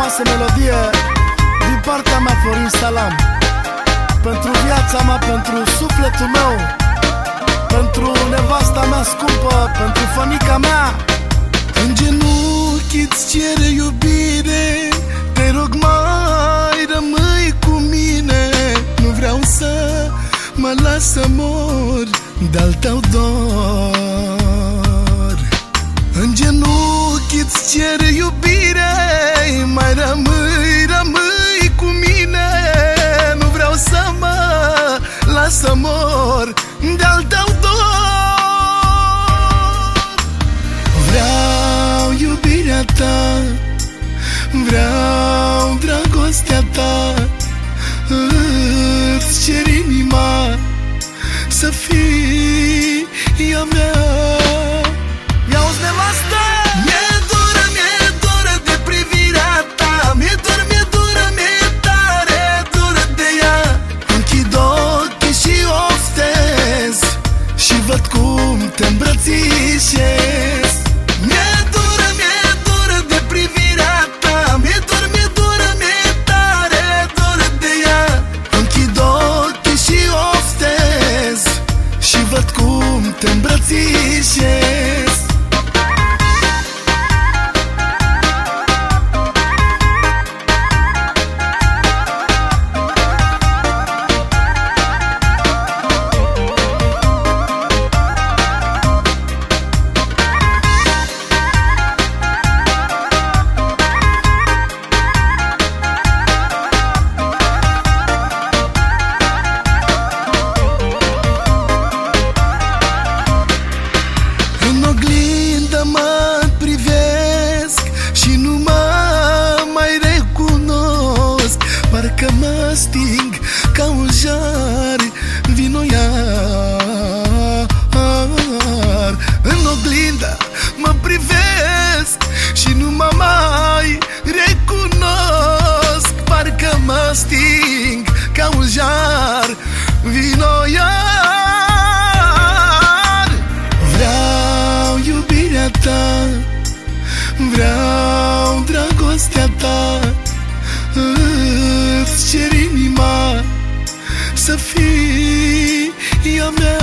frumoasă melodie din partea mea Florin Salam. Pentru viața mea, pentru sufletul meu Pentru nevasta mea scumpă, pentru fămica mea. În genunchi îți cere iubire Te rog mai rămâi cu mine. Nu vreau să mă las să mor De-al tău dor. În genunchi îți cere iubire Mai rămâi, rămâi cu mine. Nu vreau să mă las să mor De-al tău dor. Vreau iubirea ta Vreau dragostea ta. Îți cer inima Să fii te îmbrățișez. Mi-e dură, mi-e dură de privirea ta. Mi-e dură, mi-e dură, mi-e tare dură de ea. Închid ochii și oftez Și văd cum te îmbrățișez Să fii a mea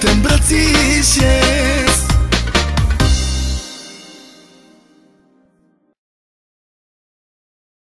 te îmbrățișez